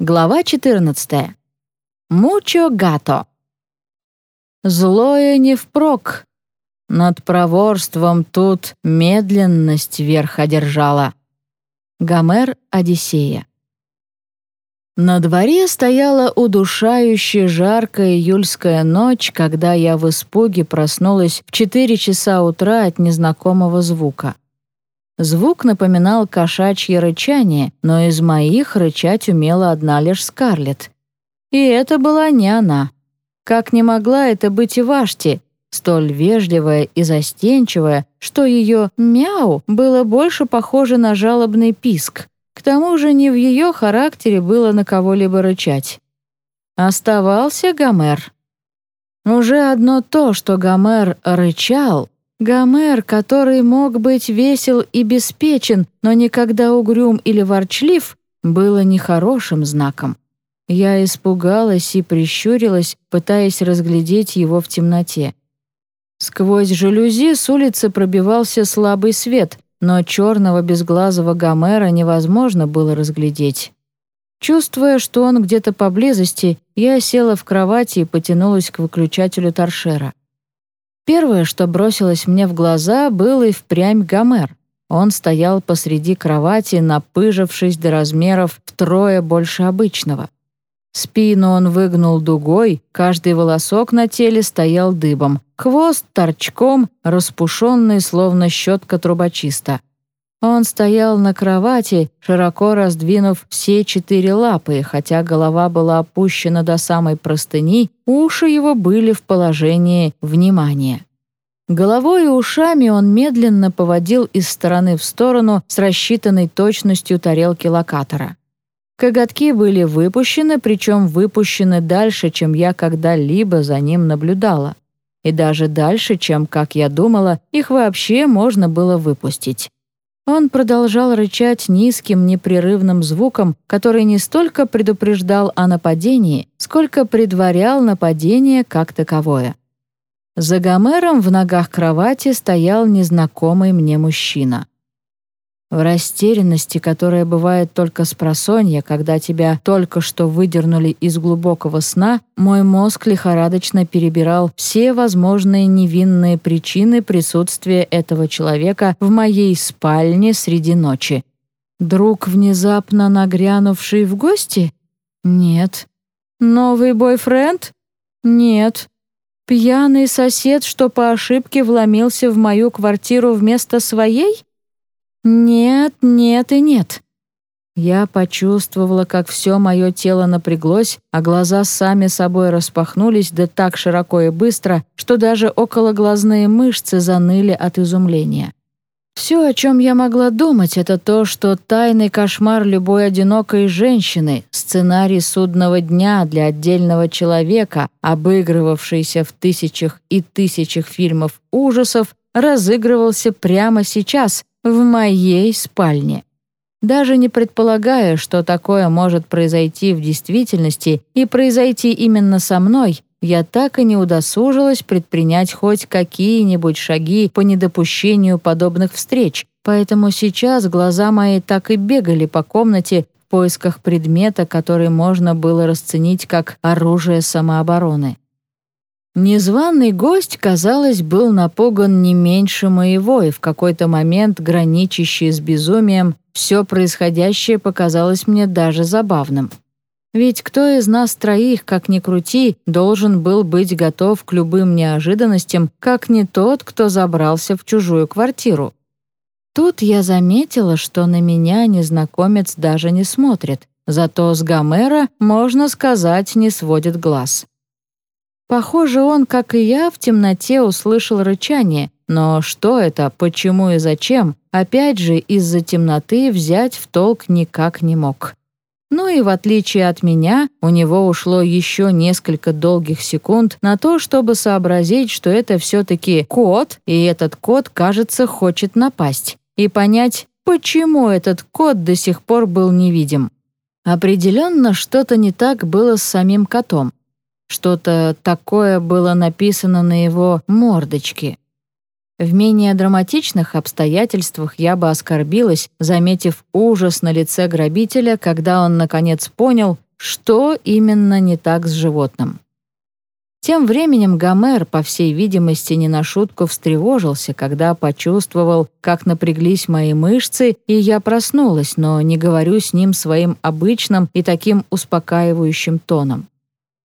Глава 14. Мучо гато. Злое не впрок. Над проворством тут медленность верх одержала. Гомер Одиссея. На дворе стояла удушающая жаркая июльская ночь, когда я в испуге проснулась в 4 часа утра от незнакомого звука. Звук напоминал кошачье рычание, но из моих рычать умела одна лишь Скарлетт. И это была не она. Как не могла это быть и Вашти, столь вежливая и застенчивая, что ее «мяу» было больше похоже на жалобный писк. К тому же не в ее характере было на кого-либо рычать. Оставался Гомер. Уже одно то, что Гомер рычал, Гомер, который мог быть весел и беспечен, но никогда угрюм или ворчлив, было нехорошим знаком. Я испугалась и прищурилась, пытаясь разглядеть его в темноте. Сквозь жалюзи с улицы пробивался слабый свет, но черного безглазого Гомера невозможно было разглядеть. Чувствуя, что он где-то поблизости, я села в кровати и потянулась к выключателю торшера. Первое, что бросилось мне в глаза, был и впрямь Гомер. Он стоял посреди кровати, напыжившись до размеров втрое больше обычного. Спину он выгнул дугой, каждый волосок на теле стоял дыбом, хвост торчком, распушенный, словно щетка трубочиста. Он стоял на кровати, широко раздвинув все четыре лапы, хотя голова была опущена до самой простыни, уши его были в положении внимания. Головой и ушами он медленно поводил из стороны в сторону с рассчитанной точностью тарелки локатора. Коготки были выпущены, причем выпущены дальше, чем я когда-либо за ним наблюдала. И даже дальше, чем, как я думала, их вообще можно было выпустить. Он продолжал рычать низким непрерывным звуком, который не столько предупреждал о нападении, сколько предварял нападение как таковое. За Гомером в ногах кровати стоял незнакомый мне мужчина. В растерянности, которая бывает только с просонья, когда тебя только что выдернули из глубокого сна, мой мозг лихорадочно перебирал все возможные невинные причины присутствия этого человека в моей спальне среди ночи. Друг, внезапно нагрянувший в гости? Нет. Новый бойфренд? Нет. Пьяный сосед, что по ошибке вломился в мою квартиру вместо своей? Нет, нет и нет. Я почувствовала, как все мое тело напряглось, а глаза сами собой распахнулись да так широко и быстро, что даже окологлазные мышцы заныли от изумления. Все, о чем я могла думать, это то, что тайный кошмар любой одинокой женщины, сценарий судного дня для отдельного человека, обыгрывавшийся в тысячах и тысячах фильмов ужасов, разыгрывался прямо сейчас, в моей спальне. Даже не предполагая, что такое может произойти в действительности и произойти именно со мной, я так и не удосужилась предпринять хоть какие-нибудь шаги по недопущению подобных встреч, поэтому сейчас глаза мои так и бегали по комнате в поисках предмета, который можно было расценить как оружие самообороны. Незваный гость, казалось, был напуган не меньше моего, и в какой-то момент, граничащий с безумием, все происходящее показалось мне даже забавным. Ведь кто из нас троих, как ни крути, должен был быть готов к любым неожиданностям, как не тот, кто забрался в чужую квартиру? Тут я заметила, что на меня незнакомец даже не смотрит, зато с Гомера, можно сказать, не сводит глаз. Похоже, он, как и я, в темноте услышал рычание, но что это, почему и зачем, опять же, из-за темноты взять в толк никак не мог. Ну и в отличие от меня, у него ушло еще несколько долгих секунд на то, чтобы сообразить, что это все-таки кот, и этот кот, кажется, хочет напасть, и понять, почему этот кот до сих пор был невидим. Определенно, что-то не так было с самим котом. Что-то такое было написано на его мордочке. В менее драматичных обстоятельствах я бы оскорбилась, заметив ужас на лице грабителя, когда он, наконец, понял, что именно не так с животным. Тем временем Гомер, по всей видимости, не на шутку встревожился, когда почувствовал, как напряглись мои мышцы, и я проснулась, но не говорю с ним своим обычным и таким успокаивающим тоном.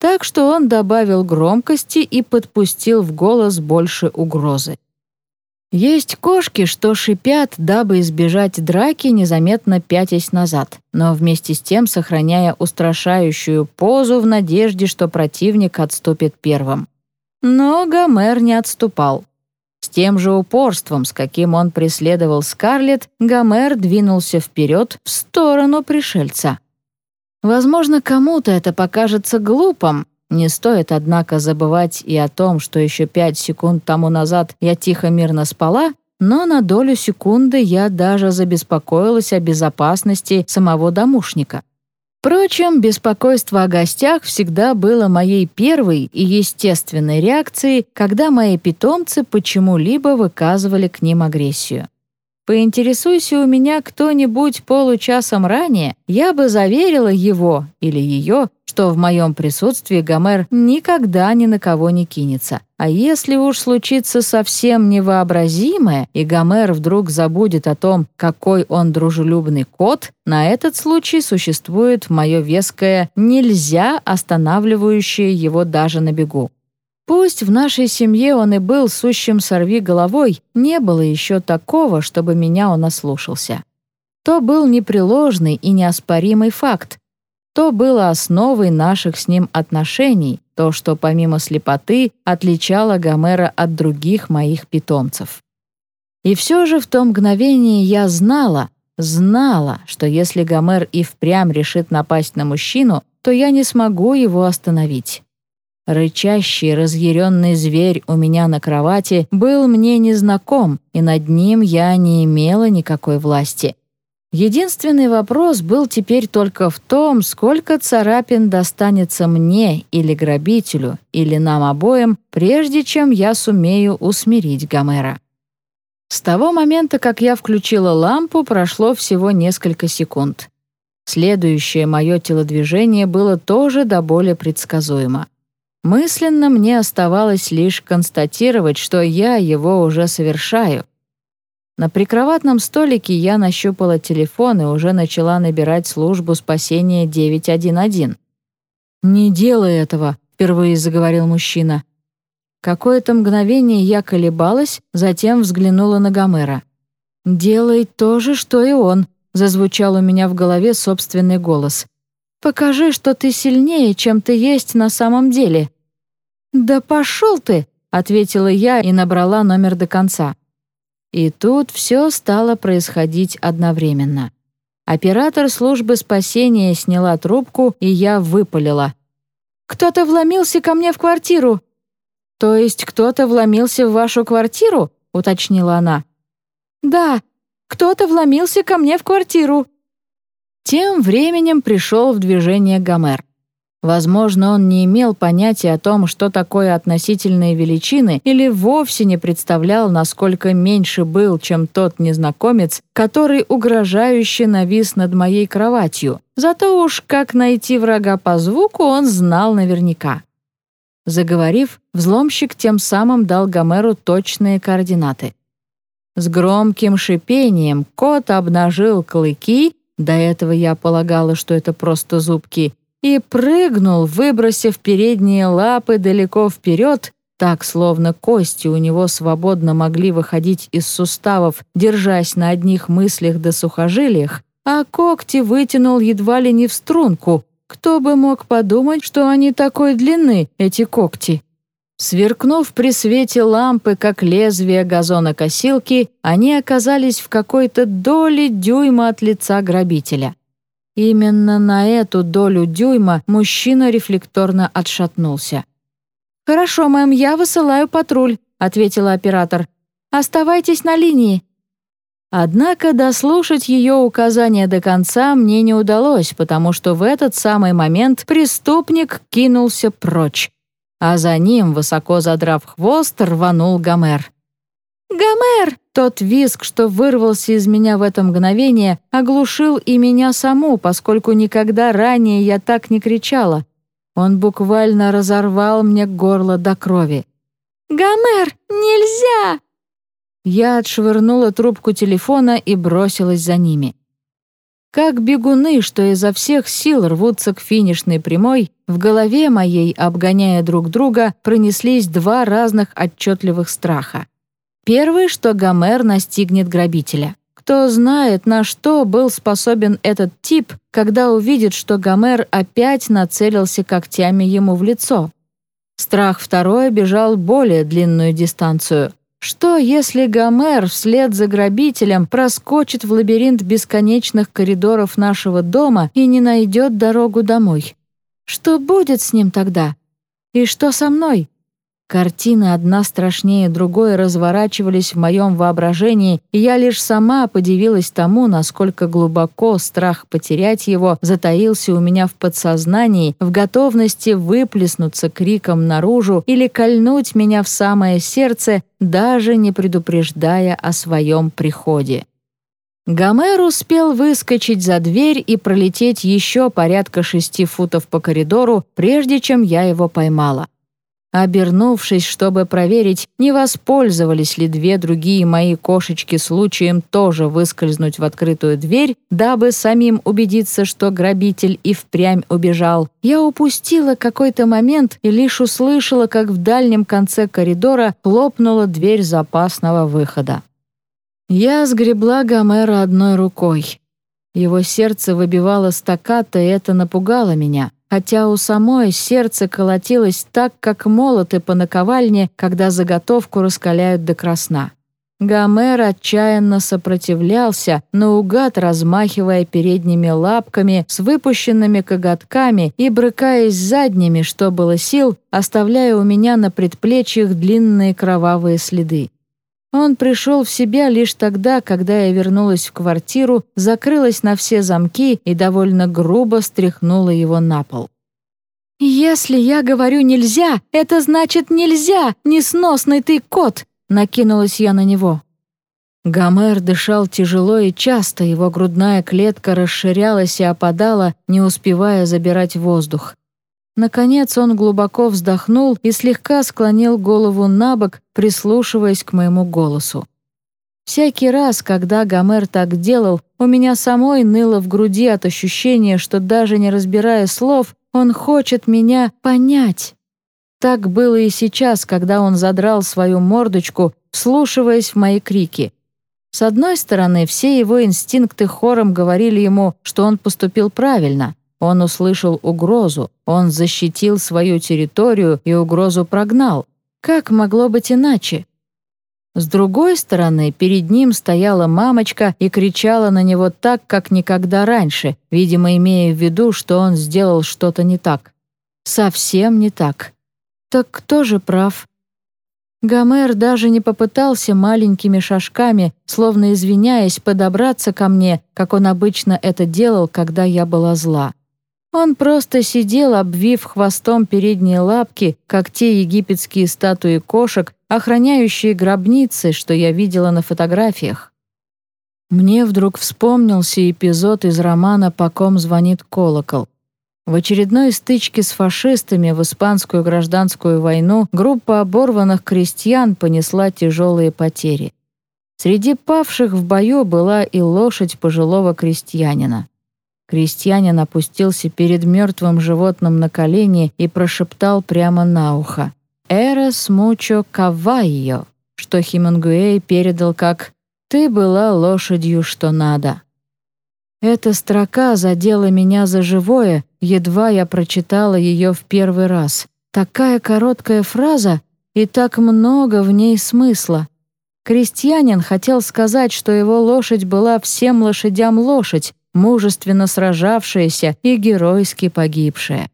Так что он добавил громкости и подпустил в голос больше угрозы. Есть кошки, что шипят, дабы избежать драки, незаметно пятясь назад, но вместе с тем сохраняя устрашающую позу в надежде, что противник отступит первым. Но Гомер не отступал. С тем же упорством, с каким он преследовал Скарлетт, Гомер двинулся вперед в сторону пришельца. Возможно, кому-то это покажется глупым, не стоит, однако, забывать и о том, что еще пять секунд тому назад я тихо-мирно спала, но на долю секунды я даже забеспокоилась о безопасности самого домушника. Впрочем, беспокойство о гостях всегда было моей первой и естественной реакцией, когда мои питомцы почему-либо выказывали к ним агрессию. Поинтересуйся у меня кто-нибудь получасом ранее, я бы заверила его или ее, что в моем присутствии Гомер никогда ни на кого не кинется. А если уж случится совсем невообразимое, и Гомер вдруг забудет о том, какой он дружелюбный кот, на этот случай существует мое веское «нельзя», останавливающее его даже на бегу. Пусть в нашей семье он и был сущим сорви головой, не было еще такого, чтобы меня он ослушался. То был непреложный и неоспоримый факт. То было основой наших с ним отношений, то, что помимо слепоты отличало Гомера от других моих питомцев. И все же в том мгновении я знала, знала, что если Гомер и впрямь решит напасть на мужчину, то я не смогу его остановить. Рычащий, разъяренный зверь у меня на кровати был мне незнаком, и над ним я не имела никакой власти. Единственный вопрос был теперь только в том, сколько царапин достанется мне или грабителю, или нам обоим, прежде чем я сумею усмирить Гомера. С того момента, как я включила лампу, прошло всего несколько секунд. Следующее мое телодвижение было тоже до боли предсказуемо. Мысленно мне оставалось лишь констатировать, что я его уже совершаю. На прикроватном столике я нащупала телефон и уже начала набирать службу спасения 911. «Не делай этого», — впервые заговорил мужчина. Какое-то мгновение я колебалась, затем взглянула на Гомера. «Делай то же, что и он», — зазвучал у меня в голове собственный голос. «Покажи, что ты сильнее, чем ты есть на самом деле». «Да пошел ты!» — ответила я и набрала номер до конца. И тут все стало происходить одновременно. Оператор службы спасения сняла трубку, и я выпалила. «Кто-то вломился ко мне в квартиру!» «То есть кто-то вломился в вашу квартиру?» — уточнила она. «Да, кто-то вломился ко мне в квартиру». Тем временем пришел в движение Гомер. Возможно, он не имел понятия о том, что такое относительные величины, или вовсе не представлял, насколько меньше был, чем тот незнакомец, который угрожающе навис над моей кроватью. Зато уж как найти врага по звуку он знал наверняка. Заговорив, взломщик тем самым дал Гомеру точные координаты. С громким шипением кот обнажил клыки, до этого я полагала, что это просто зубки, и прыгнул, выбросив передние лапы далеко вперед, так, словно кости у него свободно могли выходить из суставов, держась на одних мыслях до сухожилиях, а когти вытянул едва ли не в струнку. Кто бы мог подумать, что они такой длины, эти когти? Сверкнув при свете лампы, как лезвие газонокосилки, они оказались в какой-то доле дюйма от лица грабителя. Именно на эту долю дюйма мужчина рефлекторно отшатнулся. «Хорошо, мэм, я высылаю патруль», — ответила оператор. «Оставайтесь на линии». Однако дослушать ее указания до конца мне не удалось, потому что в этот самый момент преступник кинулся прочь, а за ним, высоко задрав хвост, рванул Гомер. Гомер!» Тот визг, что вырвался из меня в это мгновение, оглушил и меня саму, поскольку никогда ранее я так не кричала. Он буквально разорвал мне горло до крови. «Гомер, нельзя!» Я отшвырнула трубку телефона и бросилась за ними. Как бегуны, что изо всех сил рвутся к финишной прямой, в голове моей, обгоняя друг друга, пронеслись два разных отчетливых страха. Первый, что Гомер настигнет грабителя. Кто знает, на что был способен этот тип, когда увидит, что Гомер опять нацелился когтями ему в лицо. Страх второй бежал более длинную дистанцию. Что, если Гомер вслед за грабителем проскочит в лабиринт бесконечных коридоров нашего дома и не найдет дорогу домой? Что будет с ним тогда? И что со мной? Картины одна страшнее другой разворачивались в моем воображении, и я лишь сама подивилась тому, насколько глубоко страх потерять его затаился у меня в подсознании, в готовности выплеснуться криком наружу или кольнуть меня в самое сердце, даже не предупреждая о своем приходе. Гомер успел выскочить за дверь и пролететь еще порядка шести футов по коридору, прежде чем я его поймала. Обернувшись, чтобы проверить, не воспользовались ли две другие мои кошечки случаем тоже выскользнуть в открытую дверь, дабы самим убедиться, что грабитель и впрямь убежал, я упустила какой-то момент и лишь услышала, как в дальнем конце коридора хлопнула дверь запасного выхода. Я сгребла Гомера одной рукой. Его сердце выбивало стаккато, и это напугало меня — хотя у самой сердце колотилось так, как молоты по наковальне, когда заготовку раскаляют до красна. Гомер отчаянно сопротивлялся, наугад размахивая передними лапками с выпущенными коготками и брыкаясь задними, что было сил, оставляя у меня на предплечьях длинные кровавые следы. Он пришел в себя лишь тогда, когда я вернулась в квартиру, закрылась на все замки и довольно грубо стряхнула его на пол. «Если я говорю «нельзя», это значит «нельзя», несносный ты кот!» — накинулась я на него. Гомер дышал тяжело и часто, его грудная клетка расширялась и опадала, не успевая забирать воздух. Наконец он глубоко вздохнул и слегка склонил голову на бок, прислушиваясь к моему голосу. Всякий раз, когда Гомер так делал, у меня самой ныло в груди от ощущения, что даже не разбирая слов, он хочет меня понять. Так было и сейчас, когда он задрал свою мордочку, вслушиваясь в мои крики. С одной стороны, все его инстинкты хором говорили ему, что он поступил правильно — он услышал угрозу, он защитил свою территорию и угрозу прогнал. Как могло быть иначе? С другой стороны, перед ним стояла мамочка и кричала на него так, как никогда раньше, видимо, имея в виду, что он сделал что-то не так. Совсем не так. Так кто же прав? Гомер даже не попытался маленькими шажками, словно извиняясь, подобраться ко мне, как он обычно это делал, когда я была зла. Он просто сидел, обвив хвостом передние лапки, как те египетские статуи кошек, охраняющие гробницы, что я видела на фотографиях. Мне вдруг вспомнился эпизод из романа «По ком звонит колокол». В очередной стычке с фашистами в испанскую гражданскую войну группа оборванных крестьян понесла тяжелые потери. Среди павших в бою была и лошадь пожилого крестьянина. Крестьянин опустился перед мертвым животным на колени и прошептал прямо на ухо «Эрос мучо кавайо», что Хемингуэй передал как «Ты была лошадью, что надо». Эта строка задела меня за живое, едва я прочитала ее в первый раз. Такая короткая фраза и так много в ней смысла. Крестьянин хотел сказать, что его лошадь была всем лошадям лошадь, мужественно сражавшаяся и геройски погибшая.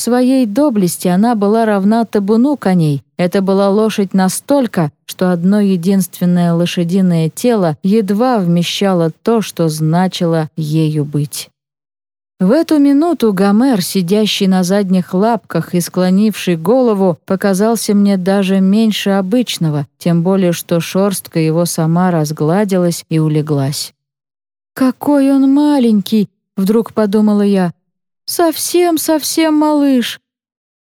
В своей доблести она была равна табуну коней. Это была лошадь настолько, что одно единственное лошадиное тело едва вмещало то, что значило ею быть. В эту минуту Гомер, сидящий на задних лапках и склонивший голову, показался мне даже меньше обычного, тем более что шерстка его сама разгладилась и улеглась. «Какой он маленький!» — вдруг подумала я. «Совсем-совсем малыш!»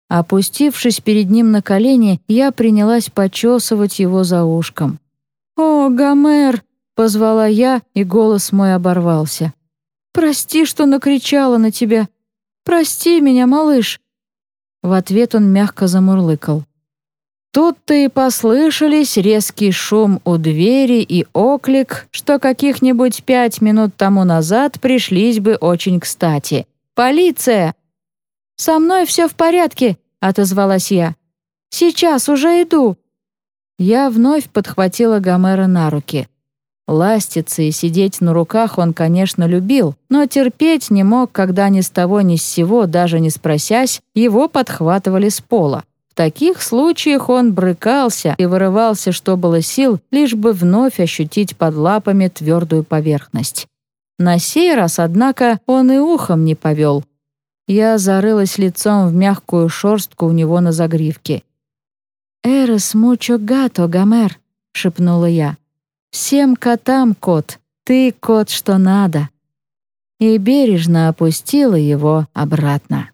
Опустившись перед ним на колени, я принялась почесывать его за ушком. «О, Гомер!» — позвала я, и голос мой оборвался. Прости, что накричала на тебя. Прости меня, малыш». В ответ он мягко замурлыкал. Тут-то и послышались резкий шум у двери и оклик, что каких-нибудь пять минут тому назад пришлись бы очень кстати. «Полиция!» «Со мной все в порядке», — отозвалась я. «Сейчас уже иду». Я вновь подхватила Гомера на руки. Ластиться и сидеть на руках он, конечно, любил, но терпеть не мог, когда ни с того ни с сего, даже не спросясь, его подхватывали с пола. В таких случаях он брыкался и вырывался, что было сил, лишь бы вновь ощутить под лапами твердую поверхность. На сей раз, однако, он и ухом не повел. Я зарылась лицом в мягкую шорстку у него на загривке. «Эрес мучо гато, Гомер», — шепнула я. Всем котам кот, ты кот, что надо. И бережно опустила его обратно.